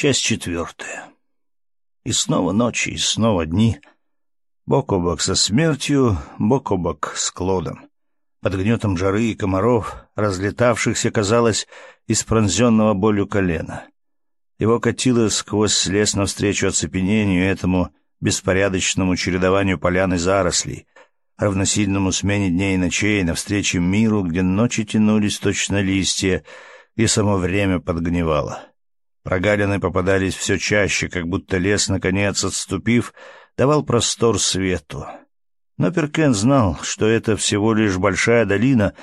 Часть четвертая. И снова ночи, и снова дни. Бок о бок со смертью, бок о бок с Клодом. Под гнетом жары и комаров, разлетавшихся, казалось, из пронзенного болью колена. Его катило сквозь лес навстречу оцепенению этому беспорядочному чередованию полян и зарослей, равносильному смене дней и ночей, навстречу миру, где ночи тянулись точно листья, и само время подгнивало. Прогалины попадались все чаще, как будто лес, наконец отступив, давал простор свету. Но Перкен знал, что это всего лишь большая долина,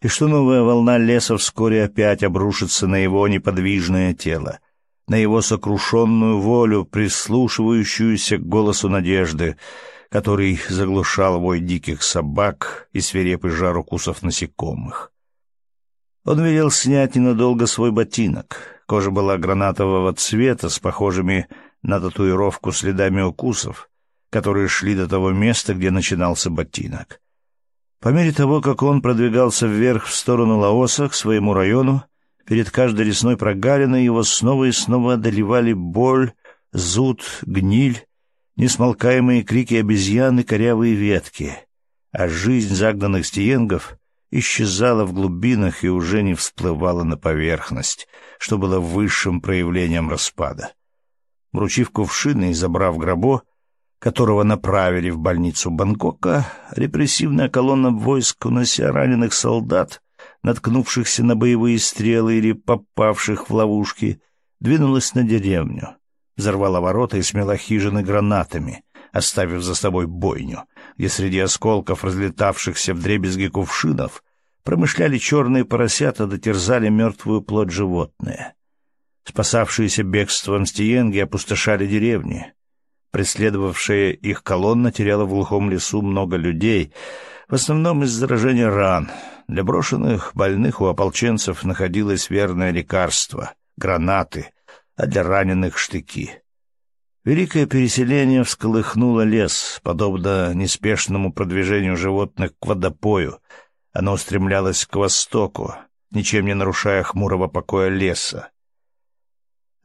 и что новая волна леса вскоре опять обрушится на его неподвижное тело, на его сокрушенную волю, прислушивающуюся к голосу надежды, который заглушал вой диких собак и свирепый жар укусов насекомых. Он велел снять ненадолго свой ботинок — Кожа была гранатового цвета с похожими на татуировку следами укусов, которые шли до того места, где начинался ботинок. По мере того, как он продвигался вверх в сторону Лаоса, к своему району, перед каждой лесной прогалиной его снова и снова одолевали боль, зуд, гниль, несмолкаемые крики обезьян и корявые ветки, а жизнь загнанных стиенгов исчезала в глубинах и уже не всплывала на поверхность, что было высшим проявлением распада. Вручив кувшины и забрав гробо, которого направили в больницу Бангкока, репрессивная колонна войск, унося раненых солдат, наткнувшихся на боевые стрелы или попавших в ловушки, двинулась на деревню, взорвала ворота и смела хижины гранатами, оставив за собой бойню, где среди осколков разлетавшихся в дребезги кувшинов промышляли черные поросята, дотерзали мертвую плоть животные. Спасавшиеся бегством стиенги опустошали деревни. Преследовавшая их колонна теряла в глухом лесу много людей, в основном из заражения ран. Для брошенных больных у ополченцев находилось верное лекарство — гранаты, а для раненых — штыки. Великое переселение всколыхнуло лес, подобно неспешному продвижению животных к водопою. Оно устремлялось к востоку, ничем не нарушая хмурого покоя леса.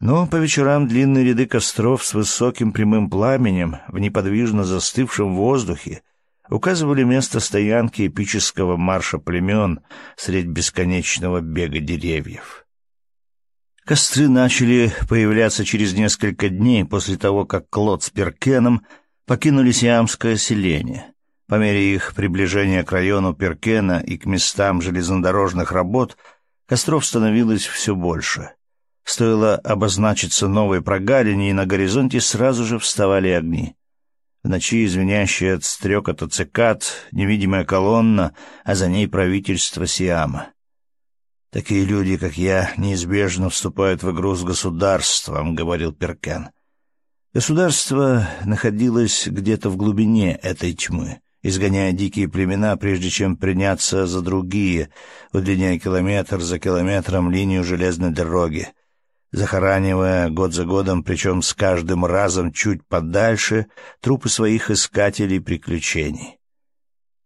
Но по вечерам длинные ряды костров с высоким прямым пламенем в неподвижно застывшем воздухе указывали место стоянки эпического марша племен средь бесконечного бега деревьев. Костры начали появляться через несколько дней после того, как Клод с Перкеном покинули Сиамское селение. По мере их приближения к району Перкена и к местам железнодорожных работ костров становилось все больше. Стоило обозначиться новой прогалине, и на горизонте сразу же вставали огни. В ночи звенящая от стрекота цикад, невидимая колонна, а за ней правительство Сиама. «Такие люди, как я, неизбежно вступают в игру с государством», — говорил Перкен. Государство находилось где-то в глубине этой тьмы, изгоняя дикие племена, прежде чем приняться за другие, удлиняя километр за километром линию железной дороги, захоранивая год за годом, причем с каждым разом чуть подальше, трупы своих искателей приключений.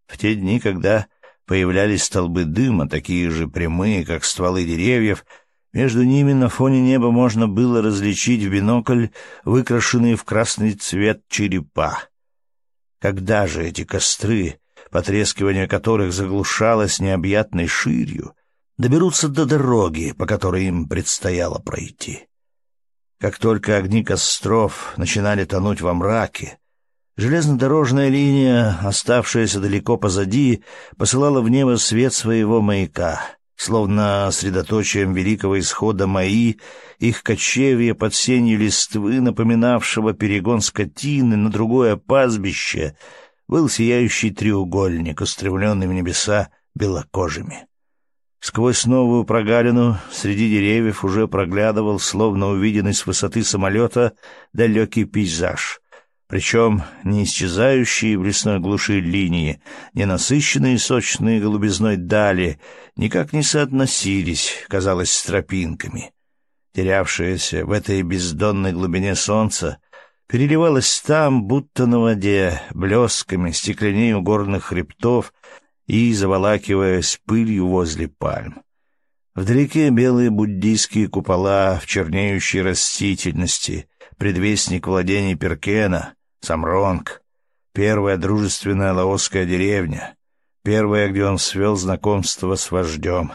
В те дни, когда появлялись столбы дыма, такие же прямые, как стволы деревьев. Между ними на фоне неба можно было различить в бинокль выкрашенные в красный цвет черепа. Когда же эти костры, потрескивание которых заглушалось необъятной ширью, доберутся до дороги, по которой им предстояло пройти? Как только огни костров начинали тонуть во мраке, Железнодорожная линия, оставшаяся далеко позади, посылала в небо свет своего маяка, словно средоточием великого исхода Маи, их кочевья под сенью листвы, напоминавшего перегон скотины на другое пастбище, был сияющий треугольник, устремленный в небеса белокожими. Сквозь новую прогалину среди деревьев уже проглядывал, словно увиденный с высоты самолета, далекий пейзаж — причем не исчезающие в лесной глуши линии, не насыщенные сочные голубизной дали, никак не соотносились, казалось, с тропинками. Терявшееся в этой бездонной глубине солнца переливалось там, будто на воде, блесками стекленей у горных хребтов и заволакиваясь пылью возле пальм. Вдалеке белые буддийские купола в чернеющей растительности, предвестник владений Перкена, Самронг, первая дружественная лаосская деревня, первая, где он свел знакомство с вождем.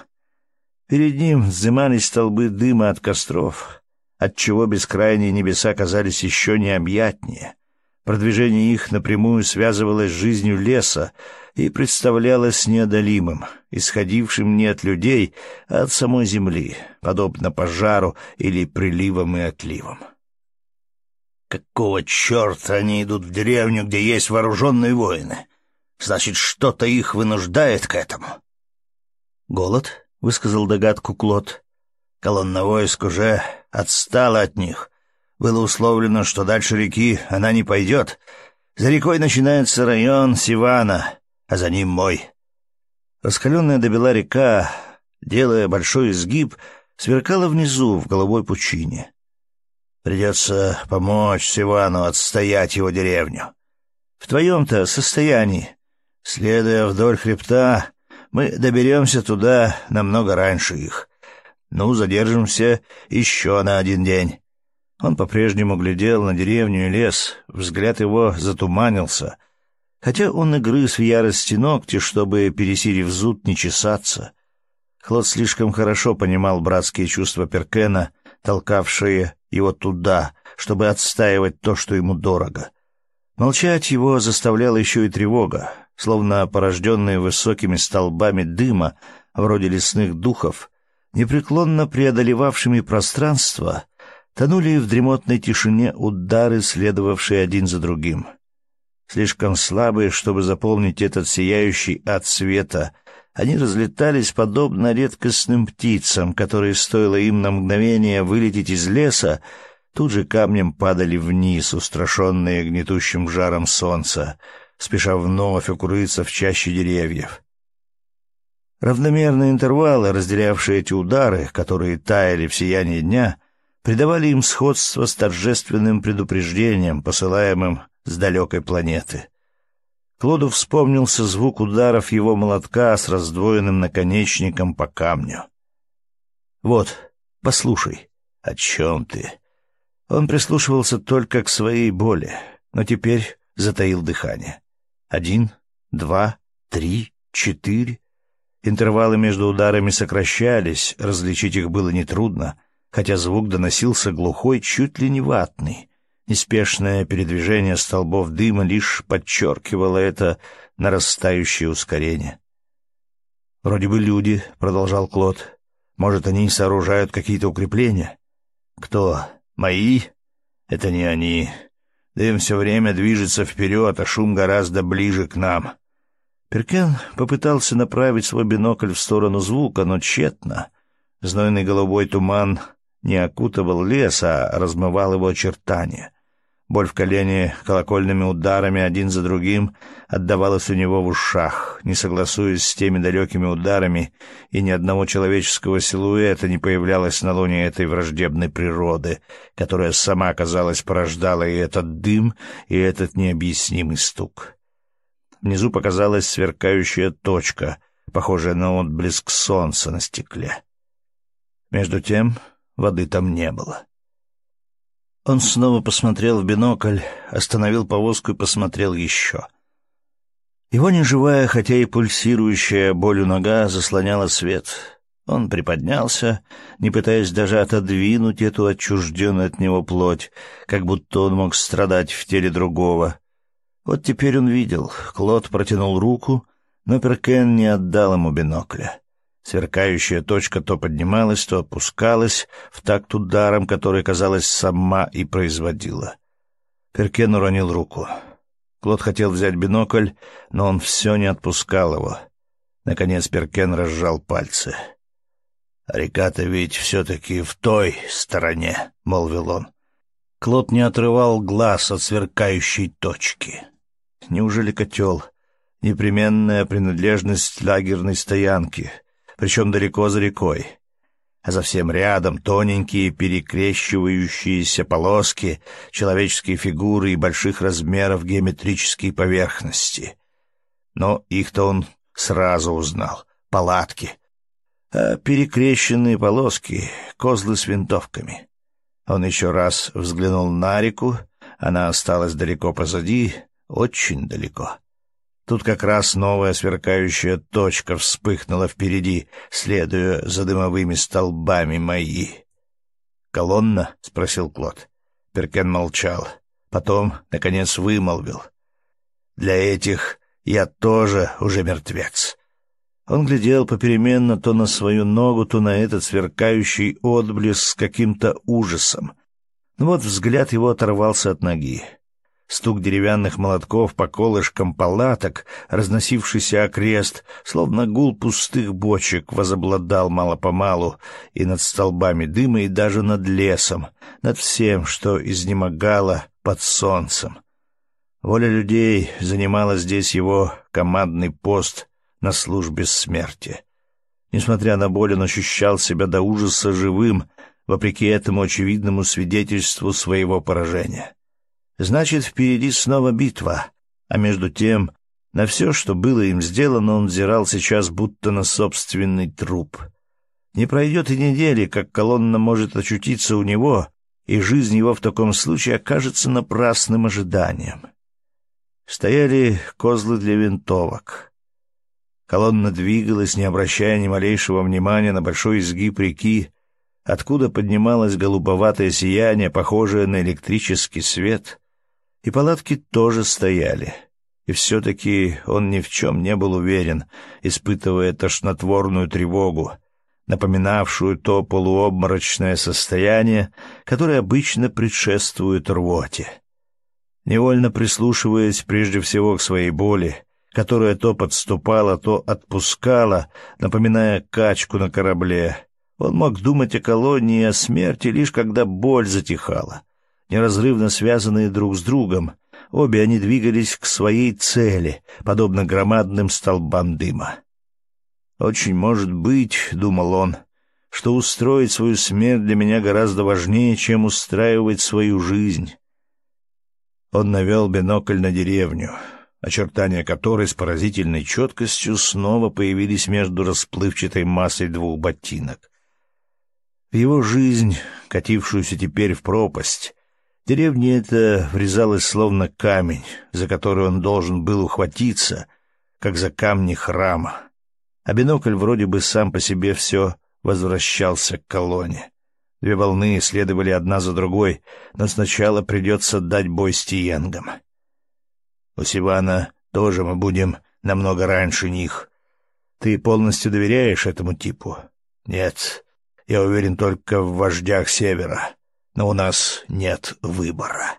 Перед ним вздымались столбы дыма от костров, отчего бескрайние небеса казались еще необъятнее. Продвижение их напрямую связывалось с жизнью леса и представлялось неодолимым, исходившим не от людей, а от самой земли, подобно пожару или приливам и отливам. Какого черта они идут в деревню, где есть вооруженные воины? Значит, что-то их вынуждает к этому. Голод, — высказал догадку Клод. Колонна войск уже отстала от них. Было условлено, что дальше реки она не пойдет. За рекой начинается район Сивана, а за ним мой. Раскаленная добела река, делая большой изгиб, сверкала внизу в голубой пучине. Придется помочь Сивану отстоять его деревню. В твоем-то состоянии, следуя вдоль хребта, мы доберемся туда намного раньше их. Ну, задержимся еще на один день. Он по-прежнему глядел на деревню и лес, взгляд его затуманился. Хотя он и грыз в ярости ногти, чтобы, пересилив зуд, не чесаться. Клод слишком хорошо понимал братские чувства Перкена, толкавшие его туда, чтобы отстаивать то, что ему дорого. Молчать его заставляла еще и тревога, словно порожденные высокими столбами дыма, вроде лесных духов, непреклонно преодолевавшими пространство, тонули в дремотной тишине удары, следовавшие один за другим. Слишком слабые, чтобы заполнить этот сияющий ад света, они разлетались подобно редкостным птицам, которые, стоило им на мгновение вылететь из леса, тут же камнем падали вниз, устрашенные гнетущим жаром солнца, спеша вновь укрыться в чаще деревьев. Равномерные интервалы, разделявшие эти удары, которые таяли в сиянии дня, придавали им сходство с торжественным предупреждением, посылаемым с далекой планеты. Клоду вспомнился звук ударов его молотка с раздвоенным наконечником по камню. «Вот, послушай, о чем ты?» Он прислушивался только к своей боли, но теперь затаил дыхание. Один, два, три, четыре. Интервалы между ударами сокращались, различить их было нетрудно, хотя звук доносился глухой, чуть ли не ватный. Неспешное передвижение столбов дыма лишь подчеркивало это нарастающее ускорение. «Вроде бы люди», — продолжал Клод. «Может, они сооружают какие-то укрепления?» «Кто? Мои?» «Это не они. Дым все время движется вперед, а шум гораздо ближе к нам». Перкен попытался направить свой бинокль в сторону звука, но тщетно. Знойный голубой туман не окутывал лес, а размывал его очертания. Боль в колене колокольными ударами один за другим отдавалась у него в ушах, не согласуясь с теми далекими ударами, и ни одного человеческого силуэта не появлялось на луне этой враждебной природы, которая сама, казалось, порождала и этот дым, и этот необъяснимый стук. Внизу показалась сверкающая точка, похожая на отблеск солнца на стекле. Между тем воды там не было. Он снова посмотрел в бинокль, остановил повозку и посмотрел еще. Его неживая, хотя и пульсирующая болью нога заслоняла свет. Он приподнялся, не пытаясь даже отодвинуть эту отчужденную от него плоть, как будто он мог страдать в теле другого. Вот теперь он видел. Клод протянул руку, но Перкен не отдал ему бинокля. Сверкающая точка то поднималась, то опускалась в такт ударом, который, казалось, сама и производила. Перкен уронил руку. Клод хотел взять бинокль, но он все не отпускал его. Наконец Перкен разжал пальцы. «А река-то ведь все-таки в той стороне», — молвил он. Клод не отрывал глаз от сверкающей точки. Неужели котел? Непременная принадлежность лагерной стоянки — причем далеко за рекой. А совсем рядом тоненькие перекрещивающиеся полоски, человеческие фигуры и больших размеров геометрические поверхности. Но их-то он сразу узнал. Палатки. а перекрещенные полоски — козлы с винтовками. Он еще раз взглянул на реку, она осталась далеко позади, очень далеко. Тут как раз новая сверкающая точка вспыхнула впереди, следуя за дымовыми столбами мои. «Колонна?» — спросил Клод. Перкен молчал. Потом, наконец, вымолвил. «Для этих я тоже уже мертвец». Он глядел попеременно то на свою ногу, то на этот сверкающий отблеск с каким-то ужасом. Но вот взгляд его оторвался от ноги. Стук деревянных молотков по колышкам палаток, разносившийся окрест, словно гул пустых бочек, возобладал мало-помалу и над столбами дыма, и даже над лесом, над всем, что изнемогало под солнцем. Воля людей занимала здесь его командный пост на службе смерти. Несмотря на боль, он ощущал себя до ужаса живым, вопреки этому очевидному свидетельству своего поражения. Значит, впереди снова битва, а между тем на все, что было им сделано, он взирал сейчас будто на собственный труп. Не пройдет и недели, как колонна может очутиться у него, и жизнь его в таком случае окажется напрасным ожиданием. Стояли козлы для винтовок — Колонна двигалась, не обращая ни малейшего внимания на большой изгиб реки, откуда поднималось голубоватое сияние, похожее на электрический свет. И палатки тоже стояли. И все-таки он ни в чем не был уверен, испытывая тошнотворную тревогу, напоминавшую то полуобморочное состояние, которое обычно предшествует рвоте. Невольно прислушиваясь прежде всего к своей боли, которая то подступала, то отпускала, напоминая качку на корабле. Он мог думать о колонии о смерти лишь когда боль затихала. Неразрывно связанные друг с другом, обе они двигались к своей цели, подобно громадным столбам дыма. «Очень может быть, — думал он, — что устроить свою смерть для меня гораздо важнее, чем устраивать свою жизнь». Он навел бинокль на деревню очертания которой с поразительной четкостью снова появились между расплывчатой массой двух ботинок. В его жизнь, катившуюся теперь в пропасть, деревня эта врезалась словно камень, за который он должен был ухватиться, как за камни храма. А бинокль вроде бы сам по себе все возвращался к колонне. Две волны следовали одна за другой, но сначала придется дать бой с Тиенгом. У Сивана тоже мы будем намного раньше них. Ты полностью доверяешь этому типу? Нет, я уверен только в вождях Севера, но у нас нет выбора.